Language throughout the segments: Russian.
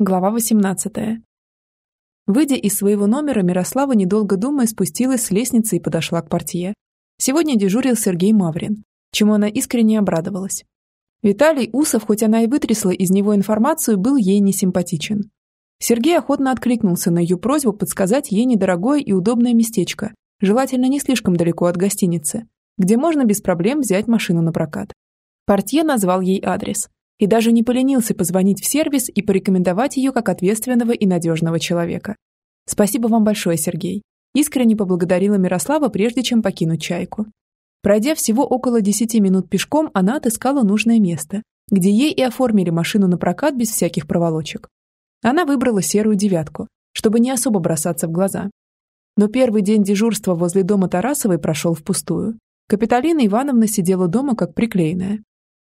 Глава 18. Выйдя из своего номера, Мирослава, недолго думая, спустилась с лестницы и подошла к портье. Сегодня дежурил Сергей Маврин, чему она искренне обрадовалась. Виталий Усов, хоть она и вытрясла из него информацию, был ей не симпатичен. Сергей охотно откликнулся на ее просьбу подсказать ей недорогое и удобное местечко, желательно не слишком далеко от гостиницы, где можно без проблем взять машину на прокат. Портье назвал ей адрес – и даже не поленился позвонить в сервис и порекомендовать ее как ответственного и надежного человека. «Спасибо вам большое, Сергей», искренне поблагодарила Мирослава, прежде чем покинуть «Чайку». Пройдя всего около 10 минут пешком, она отыскала нужное место, где ей и оформили машину на прокат без всяких проволочек. Она выбрала серую девятку, чтобы не особо бросаться в глаза. Но первый день дежурства возле дома Тарасовой прошел впустую. Капиталина Ивановна сидела дома как приклеенная,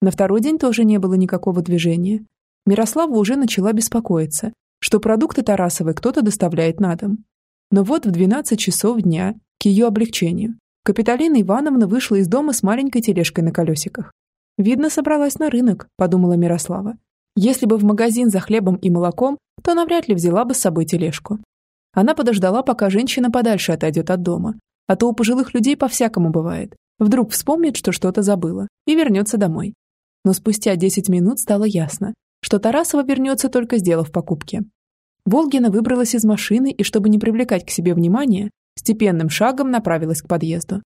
на второй день тоже не было никакого движения. Мирослава уже начала беспокоиться, что продукты Тарасовой кто-то доставляет на дом. Но вот в 12 часов дня, к ее облегчению, Капиталина Ивановна вышла из дома с маленькой тележкой на колесиках. «Видно, собралась на рынок», – подумала Мирослава. «Если бы в магазин за хлебом и молоком, то она вряд ли взяла бы с собой тележку». Она подождала, пока женщина подальше отойдет от дома, а то у пожилых людей по-всякому бывает. Вдруг вспомнит, что что-то забыла, и вернется домой но спустя 10 минут стало ясно, что Тарасова вернется только сделав покупки. Волгина выбралась из машины и, чтобы не привлекать к себе внимания, степенным шагом направилась к подъезду.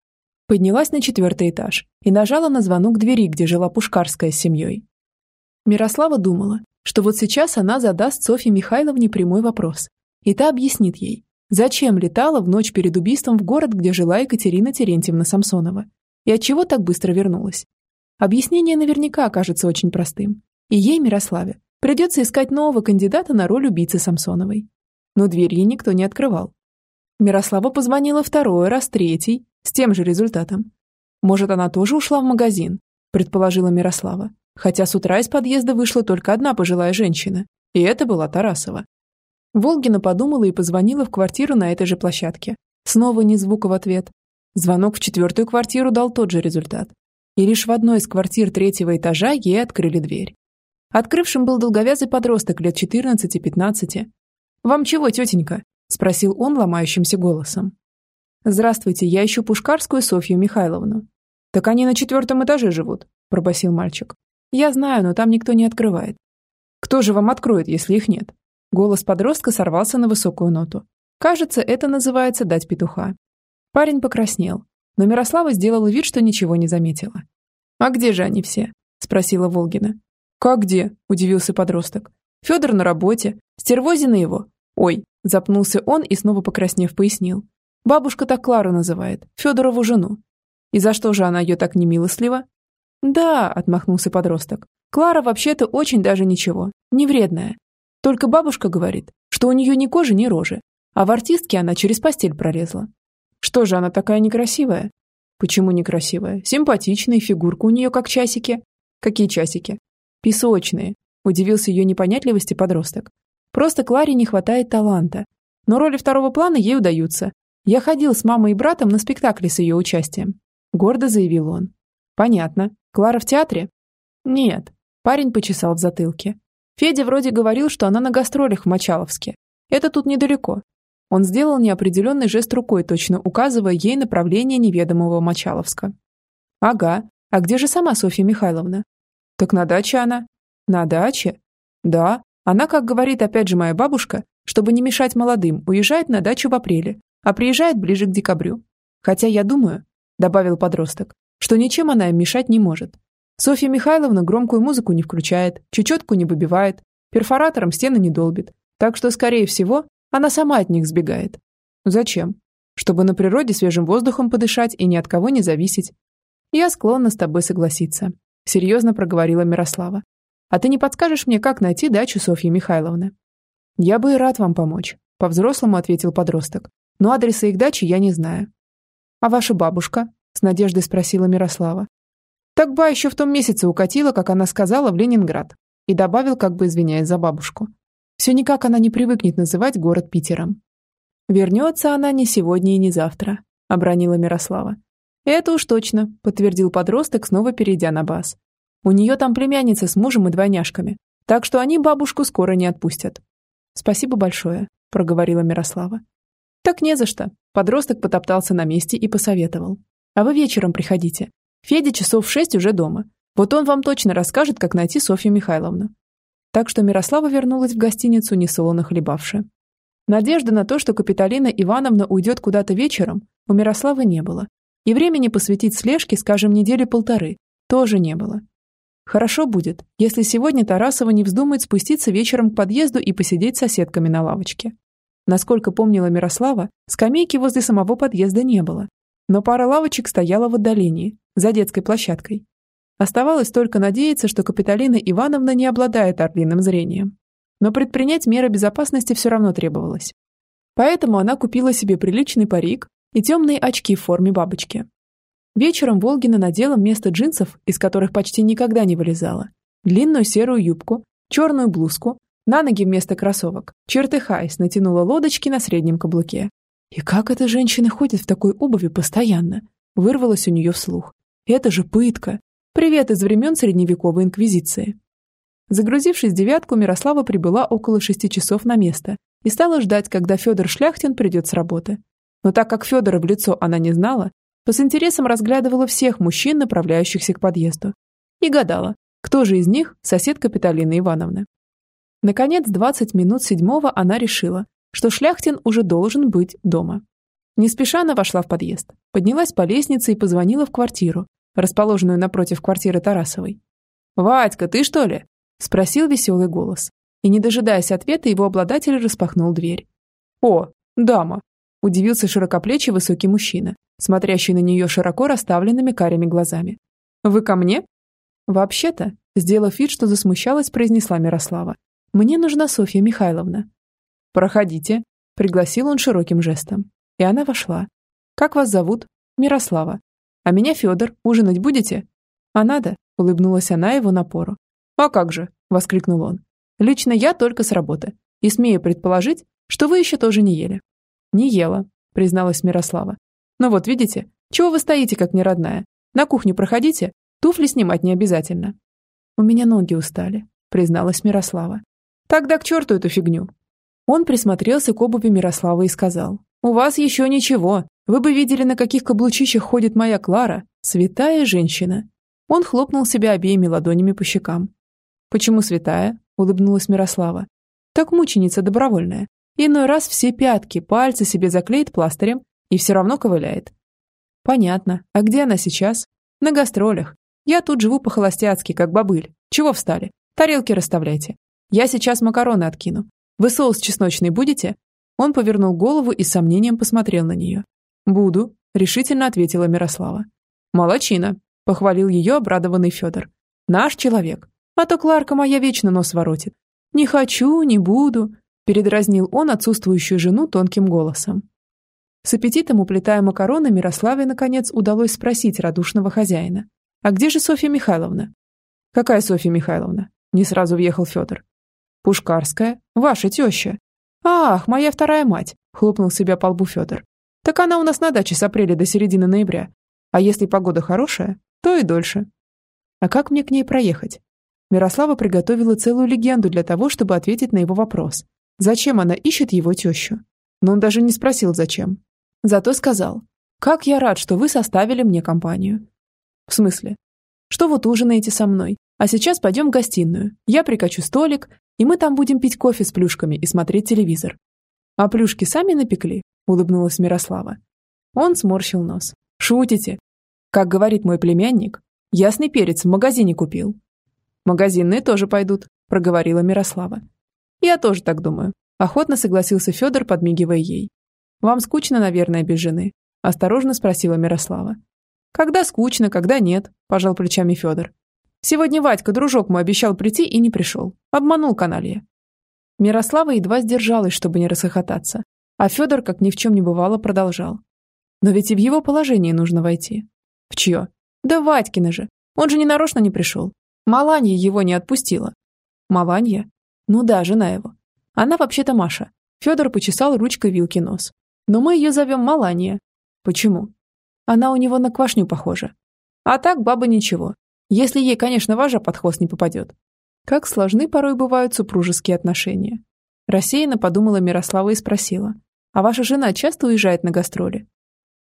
Поднялась на четвертый этаж и нажала на звонок двери, где жила Пушкарская с семьей. Мирослава думала, что вот сейчас она задаст Софье Михайловне прямой вопрос, и та объяснит ей, зачем летала в ночь перед убийством в город, где жила Екатерина Терентьевна Самсонова, и отчего так быстро вернулась. Объяснение наверняка окажется очень простым. И ей, Мирославе, придется искать нового кандидата на роль убийцы Самсоновой. Но дверь ей никто не открывал. Мирослава позвонила второй раз, третий, с тем же результатом. Может, она тоже ушла в магазин, предположила Мирослава, хотя с утра из подъезда вышла только одна пожилая женщина, и это была Тарасова. Волгина подумала и позвонила в квартиру на этой же площадке. Снова ни звука в ответ. Звонок в четвертую квартиру дал тот же результат и лишь в одной из квартир третьего этажа ей открыли дверь. Открывшим был долговязый подросток лет 14-15. «Вам чего, тетенька?» – спросил он ломающимся голосом. «Здравствуйте, я ищу Пушкарскую Софью Михайловну». «Так они на четвертом этаже живут», – пробасил мальчик. «Я знаю, но там никто не открывает». «Кто же вам откроет, если их нет?» Голос подростка сорвался на высокую ноту. Кажется, это называется дать петуха. Парень покраснел, но Мирослава сделала вид, что ничего не заметила. «А где же они все?» – спросила Волгина. «Как где?» – удивился подросток. «Федор на работе. Стервозина его. Ой!» – запнулся он и снова покраснев пояснил. «Бабушка так Клару называет, Федорову жену. И за что же она ее так немилостливо?» «Да», – отмахнулся подросток. «Клара вообще-то очень даже ничего, не вредная. Только бабушка говорит, что у нее ни кожи, ни рожи, а в артистке она через постель пролезла. Что же она такая некрасивая? Почему некрасивая? Симпатичная, фигурка у нее как часики. Какие часики? Песочные. Удивился ее непонятливости подросток. Просто Кларе не хватает таланта. Но роли второго плана ей удаются. Я ходил с мамой и братом на спектакле с ее участием. Гордо заявил он. Понятно. Клара в театре? Нет. Парень почесал в затылке. Федя вроде говорил, что она на гастролях в Мочаловске. Это тут недалеко. Он сделал неопределенный жест рукой, точно указывая ей направление неведомого Мочаловска. «Ага. А где же сама Софья Михайловна?» «Так на даче она». «На даче?» «Да. Она, как говорит опять же моя бабушка, чтобы не мешать молодым, уезжает на дачу в апреле, а приезжает ближе к декабрю. Хотя я думаю, — добавил подросток, — что ничем она им мешать не может. Софья Михайловна громкую музыку не включает, чечетку не выбивает, перфоратором стены не долбит, так что, скорее всего, она сама от них сбегает. Зачем? Чтобы на природе свежим воздухом подышать и ни от кого не зависеть. Я склонна с тобой согласиться. Серьезно проговорила Мирослава. А ты не подскажешь мне, как найти дачу Софьи Михайловны? Я бы и рад вам помочь. По-взрослому ответил подросток. Но адреса их дачи я не знаю. А ваша бабушка? С надеждой спросила Мирослава. Так ба еще в том месяце укатила, как она сказала, в Ленинград. И добавил, как бы извиняясь за бабушку. Все никак она не привыкнет называть город Питером. «Вернется она не сегодня и не завтра», — обронила Мирослава. «Это уж точно», — подтвердил подросток, снова перейдя на бас. «У нее там племянница с мужем и двойняшками, так что они бабушку скоро не отпустят. Спасибо большое, проговорила Мирослава. Так не за что. Подросток потоптался на месте и посоветовал. А вы вечером приходите. Федя часов в шесть уже дома. Вот он вам точно расскажет, как найти Софью Михайловну. Так что Мирослава вернулась в гостиницу, несолоно хлебавши. Надежды на то, что Капитолина Ивановна уйдет куда-то вечером, у Мирославы не было. И времени посвятить слежке, скажем, недели полторы, тоже не было. Хорошо будет, если сегодня Тарасова не вздумает спуститься вечером к подъезду и посидеть с соседками на лавочке. Насколько помнила Мирослава, скамейки возле самого подъезда не было. Но пара лавочек стояла в отдалении, за детской площадкой. Оставалось только надеяться, что Капитолина Ивановна не обладает орлиным зрением. Но предпринять меры безопасности все равно требовалось. Поэтому она купила себе приличный парик и темные очки в форме бабочки. Вечером Волгина надела вместо джинсов, из которых почти никогда не вылезала, длинную серую юбку, черную блузку, на ноги вместо кроссовок, чертыхаясь, натянула лодочки на среднем каблуке. «И как эта женщина ходит в такой обуви постоянно?» Вырвалось у нее вслух. «Это же пытка! Привет из времен средневековой инквизиции!» Загрузившись девятку, Мирослава прибыла около шести часов на место и стала ждать, когда Федор Шляхтин придет с работы. Но так как Федора в лицо она не знала, то с интересом разглядывала всех мужчин, направляющихся к подъезду. И гадала, кто же из них сосед Капитолины Ивановны. Наконец, 20 минут седьмого она решила, что Шляхтин уже должен быть дома. Не спеша она вошла в подъезд, поднялась по лестнице и позвонила в квартиру, расположенную напротив квартиры Тарасовой. «Вадька, ты что ли?» – спросил веселый голос. И, не дожидаясь ответа, его обладатель распахнул дверь. «О, дама!» – удивился широкоплечий высокий мужчина, смотрящий на нее широко расставленными карими глазами. «Вы ко мне?» «Вообще-то», сделав вид, что засмущалась, произнесла Мирослава. Мне нужна Софья Михайловна. Проходите, пригласил он широким жестом. И она вошла. Как вас зовут? Мирослава. А меня Федор. Ужинать будете? А надо, улыбнулась она его напору. А как же, воскликнул он. Лично я только с работы. И смею предположить, что вы еще тоже не ели. Не ела, призналась Мирослава. Ну вот видите, чего вы стоите, как неродная? На кухню проходите, туфли снимать не обязательно. У меня ноги устали, призналась Мирослава. Тогда к черту эту фигню. Он присмотрелся к обуви Мирослава и сказал. «У вас еще ничего. Вы бы видели, на каких каблучищах ходит моя Клара. Святая женщина». Он хлопнул себя обеими ладонями по щекам. «Почему святая?» – улыбнулась Мирослава. «Так мученица добровольная. Иной раз все пятки, пальцы себе заклеит пластырем и все равно ковыляет». «Понятно. А где она сейчас?» «На гастролях. Я тут живу по-холостяцки, как бобыль. Чего встали? Тарелки расставляйте. Я сейчас макароны откину. Вы соус чесночный будете?» Он повернул голову и с сомнением посмотрел на нее. «Буду», — решительно ответила Мирослава. «Молодчина», — похвалил ее обрадованный Федор. «Наш человек. А то Кларка моя вечно нос воротит. Не хочу, не буду», — передразнил он отсутствующую жену тонким голосом. С аппетитом уплетая макароны, Мирославе, наконец, удалось спросить радушного хозяина. «А где же Софья Михайловна?» «Какая Софья Михайловна?» Не сразу въехал Федор. Пушкарская, ваша теща. Ах, моя вторая мать, хлопнул себя по лбу Федор. Так она у нас на даче с апреля до середины ноября. А если погода хорошая, то и дольше. А как мне к ней проехать? Мирослава приготовила целую легенду для того, чтобы ответить на его вопрос. Зачем она ищет его тещу? Но он даже не спросил, зачем. Зато сказал, «Как я рад, что вы составили мне компанию». «В смысле?» «Что вот ужинаете со мной, а сейчас пойдем в гостиную. Я прикачу столик, и мы там будем пить кофе с плюшками и смотреть телевизор. А плюшки сами напекли, улыбнулась Мирослава. Он сморщил нос. Шутите? Как говорит мой племянник, ясный перец в магазине купил. Магазинные тоже пойдут, проговорила Мирослава. Я тоже так думаю. Охотно согласился Федор, подмигивая ей. Вам скучно, наверное, без жены? Осторожно спросила Мирослава. Когда скучно, когда нет, пожал плечами Федор. Сегодня Вадька, дружок мой, обещал прийти и не пришел. Обманул каналья. Мирослава едва сдержалась, чтобы не расхохотаться. А Федор, как ни в чем не бывало, продолжал. Но ведь и в его положение нужно войти. В чье? Да Вадькина же. Он же не нарочно не пришел. Маланья его не отпустила. Маланья? Ну да, жена его. Она вообще-то Маша. Федор почесал ручкой вилки нос. Но мы ее зовем Маланья. Почему? Она у него на квашню похожа. А так баба ничего. Если ей, конечно, важа под хвост не попадет. Как сложны порой бывают супружеские отношения. Рассеянно подумала Мирослава и спросила. «А ваша жена часто уезжает на гастроли?»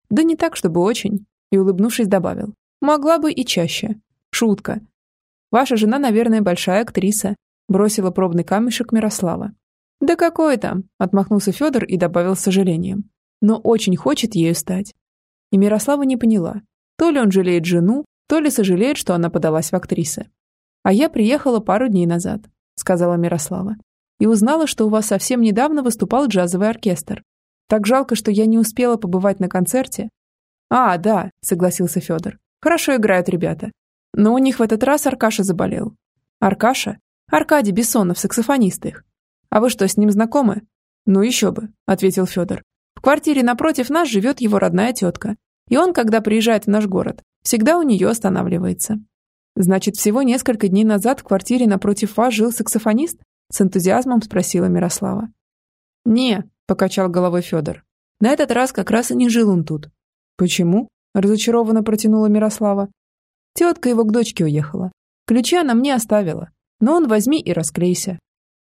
«Да не так, чтобы очень», и, улыбнувшись, добавил. «Могла бы и чаще. Шутка. Ваша жена, наверное, большая актриса», бросила пробный камешек Мирослава. «Да какой там?» – отмахнулся Федор и добавил с сожалением. «Но очень хочет ею стать». И Мирослава не поняла. То ли он жалеет жену, то ли сожалеет, что она подалась в актрисы. «А я приехала пару дней назад», – сказала Мирослава. «И узнала, что у вас совсем недавно выступал джазовый оркестр. Так жалко, что я не успела побывать на концерте». «А, да», – согласился Федор. «Хорошо играют ребята. Но у них в этот раз Аркаша заболел». «Аркаша? Аркадий Бессонов, саксофонист их. А вы что, с ним знакомы?» «Ну еще бы», – ответил Федор. «В квартире напротив нас живет его родная тетка. И он, когда приезжает в наш город, всегда у нее останавливается. Значит, всего несколько дней назад в квартире напротив вас жил саксофонист? С энтузиазмом спросила Мирослава. Не, покачал головой Федор. На этот раз как раз и не жил он тут. Почему? Разочарованно протянула Мирослава. Тетка его к дочке уехала. Ключи она мне оставила. Но он возьми и расклейся.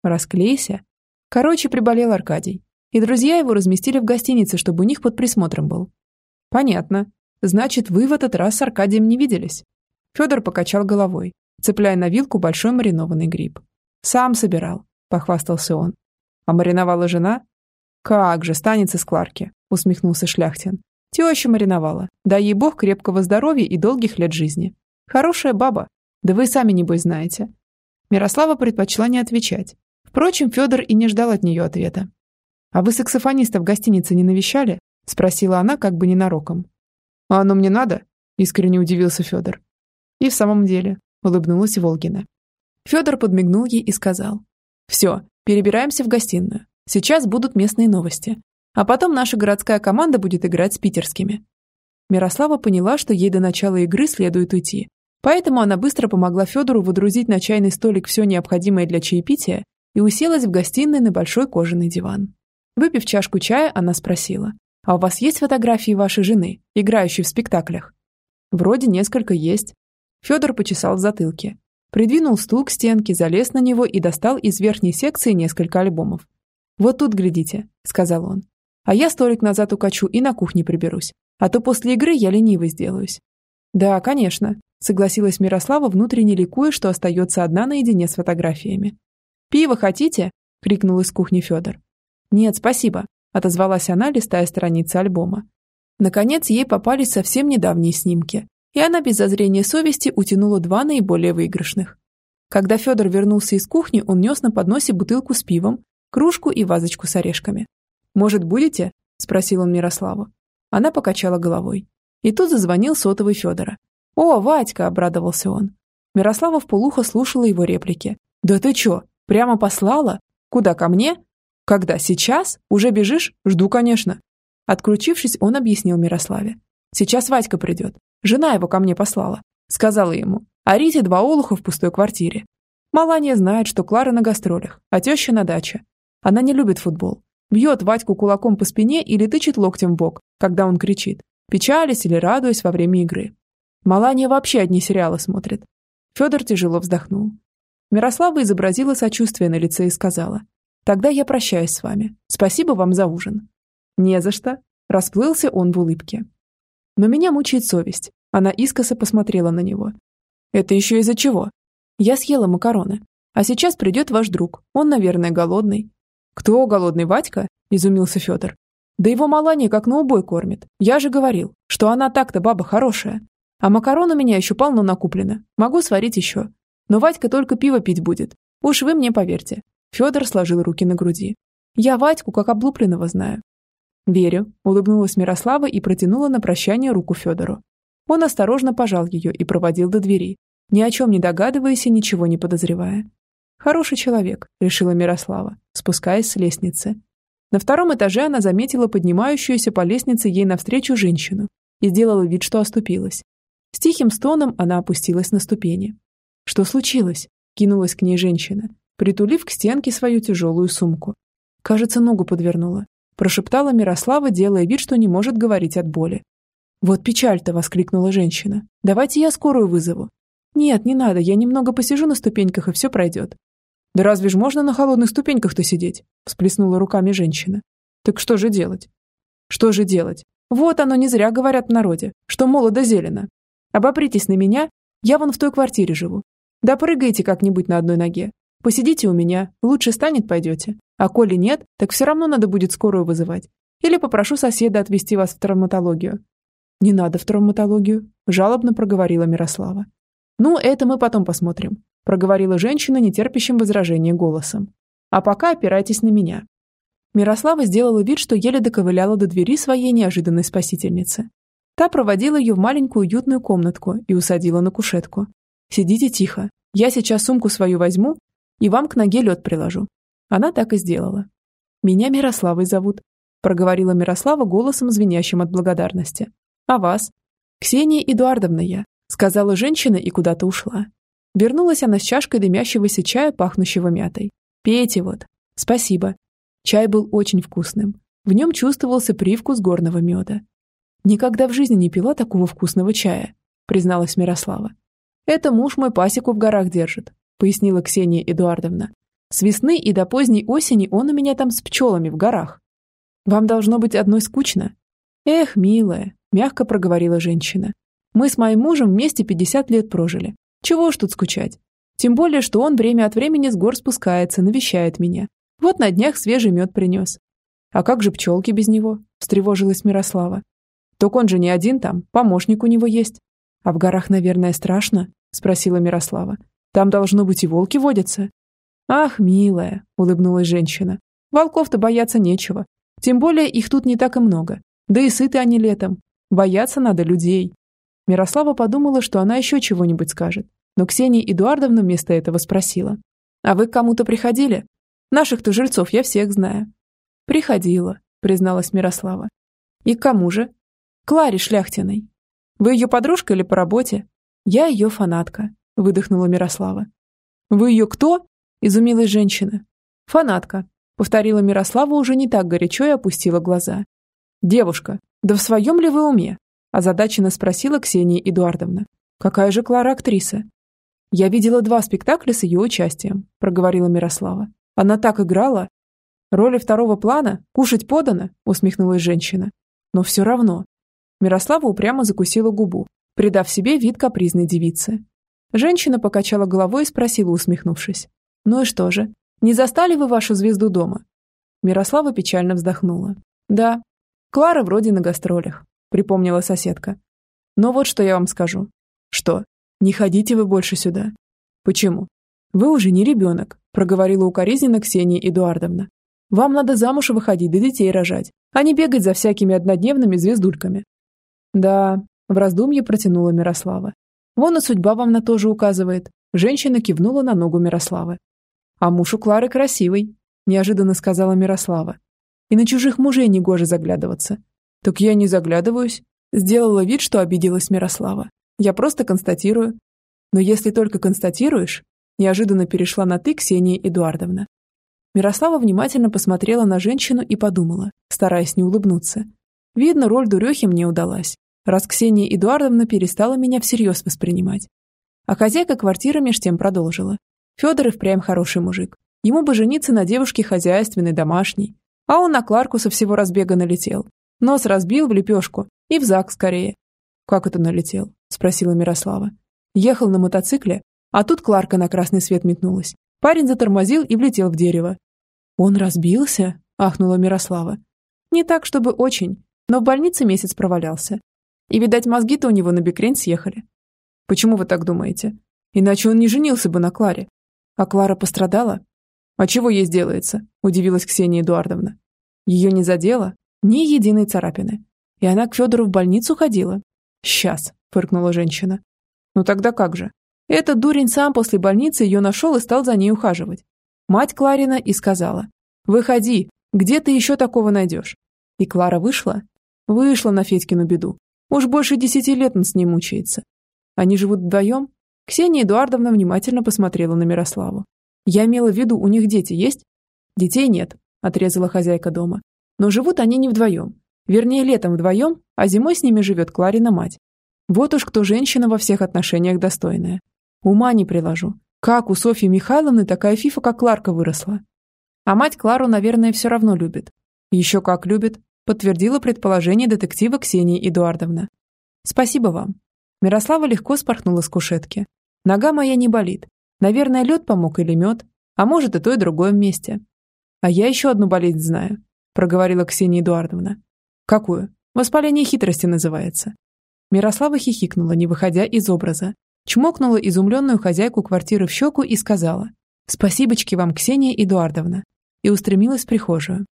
Расклейся? Короче, приболел Аркадий. И друзья его разместили в гостинице, чтобы у них под присмотром был. Понятно. Значит, вы в этот раз с Аркадием не виделись? Федор покачал головой, цепляя на вилку большой маринованный гриб. Сам собирал, похвастался он. А мариновала жена? Как же, станется с Кларки, усмехнулся Шляхтин. Теща мариновала. Дай ей бог крепкого здоровья и долгих лет жизни. Хорошая баба. Да вы сами, небось, знаете. Мирослава предпочла не отвечать. Впрочем, Федор и не ждал от нее ответа. «А вы саксофониста в гостинице не навещали?» – спросила она как бы ненароком. «А оно мне надо?» – искренне удивился Федор. И в самом деле, улыбнулась Волгина. Федор подмигнул ей и сказал. «Все, перебираемся в гостиную. Сейчас будут местные новости. А потом наша городская команда будет играть с питерскими». Мирослава поняла, что ей до начала игры следует уйти. Поэтому она быстро помогла Федору выдрузить на чайный столик все необходимое для чаепития и уселась в гостиной на большой кожаный диван. Выпив чашку чая, она спросила. А у вас есть фотографии вашей жены, играющей в спектаклях? Вроде несколько есть. Федор почесал в затылке. Придвинул стул к стенке, залез на него и достал из верхней секции несколько альбомов. «Вот тут глядите», — сказал он. «А я столик назад укачу и на кухне приберусь. А то после игры я ленивой сделаюсь». «Да, конечно», — согласилась Мирослава, внутренне ликуя, что остается одна наедине с фотографиями. «Пиво хотите?» — крикнул из кухни Федор. «Нет, спасибо», отозвалась она, листая страницы альбома. Наконец, ей попались совсем недавние снимки, и она без зазрения совести утянула два наиболее выигрышных. Когда Федор вернулся из кухни, он нес на подносе бутылку с пивом, кружку и вазочку с орешками. «Может, будете?» – спросил он Мирославу. Она покачала головой. И тут зазвонил сотовый Федора. «О, Вадька!» – обрадовался он. Мирослава вполуха слушала его реплики. «Да ты чё, прямо послала? Куда, ко мне? «Когда? Сейчас? Уже бежишь? Жду, конечно». Отключившись, он объяснил Мирославе. «Сейчас Вадька придет. Жена его ко мне послала. Сказала ему, орите два олуха в пустой квартире. Малания знает, что Клара на гастролях, а теща на даче. Она не любит футбол. Бьет Вадьку кулаком по спине или тычет локтем в бок, когда он кричит, печалясь или радуясь во время игры. Малания вообще одни сериалы смотрит. Федор тяжело вздохнул. Мирослава изобразила сочувствие на лице и сказала, Тогда я прощаюсь с вами. Спасибо вам за ужин». «Не за что», – расплылся он в улыбке. Но меня мучает совесть. Она искоса посмотрела на него. «Это еще из-за чего?» «Я съела макароны. А сейчас придет ваш друг. Он, наверное, голодный». «Кто голодный, Вадька?» – изумился Федор. «Да его Малания как на убой кормит. Я же говорил, что она так-то баба хорошая. А макарон у меня еще полно накуплено. Могу сварить еще. Но Вадька только пиво пить будет. Уж вы мне поверьте. Федор сложил руки на груди. «Я Вадьку как облупленного знаю». «Верю», – улыбнулась Мирослава и протянула на прощание руку Федору. Он осторожно пожал ее и проводил до двери, ни о чем не догадываясь и ничего не подозревая. «Хороший человек», – решила Мирослава, спускаясь с лестницы. На втором этаже она заметила поднимающуюся по лестнице ей навстречу женщину и сделала вид, что оступилась. С тихим стоном она опустилась на ступени. «Что случилось?» – кинулась к ней женщина, притулив к стенке свою тяжелую сумку. Кажется, ногу подвернула. Прошептала Мирослава, делая вид, что не может говорить от боли. «Вот печаль-то!» – воскликнула женщина. «Давайте я скорую вызову». «Нет, не надо, я немного посижу на ступеньках, и все пройдет». «Да разве ж можно на холодных ступеньках-то сидеть?» – всплеснула руками женщина. «Так что же делать?» «Что же делать? Вот оно не зря говорят в народе, что молодо зелено. Обопритесь на меня, я вон в той квартире живу. Да прыгайте как-нибудь на одной ноге. Посидите у меня, лучше станет, пойдете. А коли нет, так все равно надо будет скорую вызывать. Или попрошу соседа отвезти вас в травматологию». «Не надо в травматологию», – жалобно проговорила Мирослава. «Ну, это мы потом посмотрим», – проговорила женщина нетерпящим возражения голосом. «А пока опирайтесь на меня». Мирослава сделала вид, что еле доковыляла до двери своей неожиданной спасительницы. Та проводила ее в маленькую уютную комнатку и усадила на кушетку. «Сидите тихо. Я сейчас сумку свою возьму и вам к ноге лед приложу». Она так и сделала. «Меня Мирославой зовут», – проговорила Мирослава голосом, звенящим от благодарности. «А вас?» «Ксения Эдуардовна я», – сказала женщина и куда-то ушла. Вернулась она с чашкой дымящегося чая, пахнущего мятой. «Пейте вот». «Спасибо». Чай был очень вкусным. В нем чувствовался привкус горного меда. «Никогда в жизни не пила такого вкусного чая», – призналась Мирослава. «Это муж мой пасеку в горах держит», – пояснила Ксения Эдуардовна. «С весны и до поздней осени он у меня там с пчелами в горах. Вам должно быть одной скучно». «Эх, милая», – мягко проговорила женщина. «Мы с моим мужем вместе 50 лет прожили. Чего ж тут скучать? Тем более, что он время от времени с гор спускается, навещает меня. Вот на днях свежий мед принес. А как же пчелки без него? Встревожилась Мирослава. Так он же не один там, помощник у него есть. А в горах, наверное, страшно? Спросила Мирослава. Там должно быть и волки водятся. Ах, милая, улыбнулась женщина. Волков-то бояться нечего. Тем более их тут не так и много. Да и сыты они летом. Бояться надо людей. Мирослава подумала, что она еще чего-нибудь скажет. Но Ксения Эдуардовна вместо этого спросила. «А вы к кому-то приходили? Наших-то жильцов я всех знаю». «Приходила», — призналась Мирослава. «И к кому же?» «Кларе Шляхтиной». «Вы ее подружка или по работе?» «Я ее фанатка», — выдохнула Мирослава. «Вы ее кто?» — изумилась женщина. «Фанатка», — повторила Мирослава уже не так горячо и опустила глаза. «Девушка, да в своем ли вы уме?» – озадаченно спросила Ксения Эдуардовна. «Какая же Клара актриса?» «Я видела два спектакля с ее участием», – проговорила Мирослава. Она так играла. Роли второго плана? Кушать подано? Усмехнулась женщина. Но все равно. Мирослава упрямо закусила губу, придав себе вид капризной девицы. Женщина покачала головой и спросила, усмехнувшись. «Ну и что же? Не застали вы вашу звезду дома?» Мирослава печально вздохнула. «Да, Клара вроде на гастролях», — припомнила соседка. «Но вот что я вам скажу. Что? Не ходите вы больше сюда. Почему? Вы уже не ребенок, проговорила укоризненно Ксения Эдуардовна. «Вам надо замуж выходить, да детей рожать, а не бегать за всякими однодневными звездульками». «Да», — в раздумье протянула Мирослава. «Вон и судьба вам на то же указывает». Женщина кивнула на ногу Мирославы. «А муж у Клары красивый», — неожиданно сказала Мирослава. «И на чужих мужей не гоже заглядываться». «Так я не заглядываюсь», — сделала вид, что обиделась Мирослава. «Я просто констатирую». «Но если только констатируешь, Неожиданно перешла на «ты» Ксения Эдуардовна. Мирослава внимательно посмотрела на женщину и подумала, стараясь не улыбнуться. Видно, роль дурехи мне удалась, раз Ксения Эдуардовна перестала меня всерьез воспринимать. А хозяйка квартиры меж тем продолжила. Федор и впрямь хороший мужик. Ему бы жениться на девушке хозяйственной, домашней. А он на Кларку со всего разбега налетел. Нос разбил в лепешку и в зак скорее. «Как это налетел?» – спросила Мирослава. Ехал на мотоцикле, а тут Кларка на красный свет метнулась. Парень затормозил и влетел в дерево. «Он разбился?» – ахнула Мирослава. «Не так, чтобы очень, но в больнице месяц провалялся. И, видать, мозги-то у него на бекрень съехали. Почему вы так думаете? Иначе он не женился бы на Кларе. А Клара пострадала? А чего ей сделается? Удивилась Ксения Эдуардовна. Ее не задело? Ни единой царапины. И она к Федору в больницу ходила? Сейчас, фыркнула женщина. Ну тогда как же? Этот дурень сам после больницы ее нашел и стал за ней ухаживать. Мать Кларина и сказала, «Выходи, где ты еще такого найдешь?» И Клара вышла? Вышла на Федькину беду. Уж больше десяти лет он с ней мучается. Они живут вдвоем? Ксения Эдуардовна внимательно посмотрела на Мирославу. Я имела в виду, у них дети есть? Детей нет, отрезала хозяйка дома. Но живут они не вдвоем. Вернее, летом вдвоем, а зимой с ними живет Кларина мать. Вот уж кто женщина во всех отношениях достойная. Ума не приложу. Как у Софьи Михайловны такая фифа, как Кларка, выросла? А мать Клару, наверное, все равно любит. Еще как любит, подтвердила предположение детектива Ксения Эдуардовна. Спасибо вам. Мирослава легко спорхнула с кушетки. Нога моя не болит. Наверное, лед помог или мед, а может и то, и другое вместе. А я еще одну болезнь знаю, проговорила Ксения Эдуардовна. Какую? Воспаление хитрости называется. Мирослава хихикнула, не выходя из образа, чмокнула изумленную хозяйку квартиры в щеку и сказала «Спасибочки вам, Ксения Эдуардовна», и устремилась в прихожую.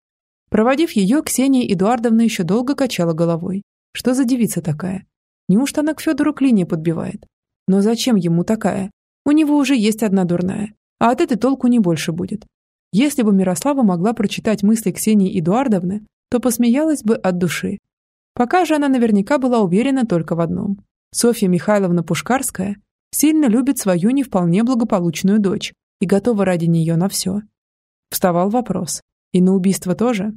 Проводив ее, Ксения Эдуардовна еще долго качала головой. Что за девица такая? Неужто она к Федору клинья подбивает? Но зачем ему такая? У него уже есть одна дурная, а от этой толку не больше будет. Если бы Мирослава могла прочитать мысли Ксении Эдуардовны, то посмеялась бы от души. Пока же она наверняка была уверена только в одном. Софья Михайловна Пушкарская сильно любит свою не вполне благополучную дочь и готова ради нее на все. Вставал вопрос. И на убийство тоже?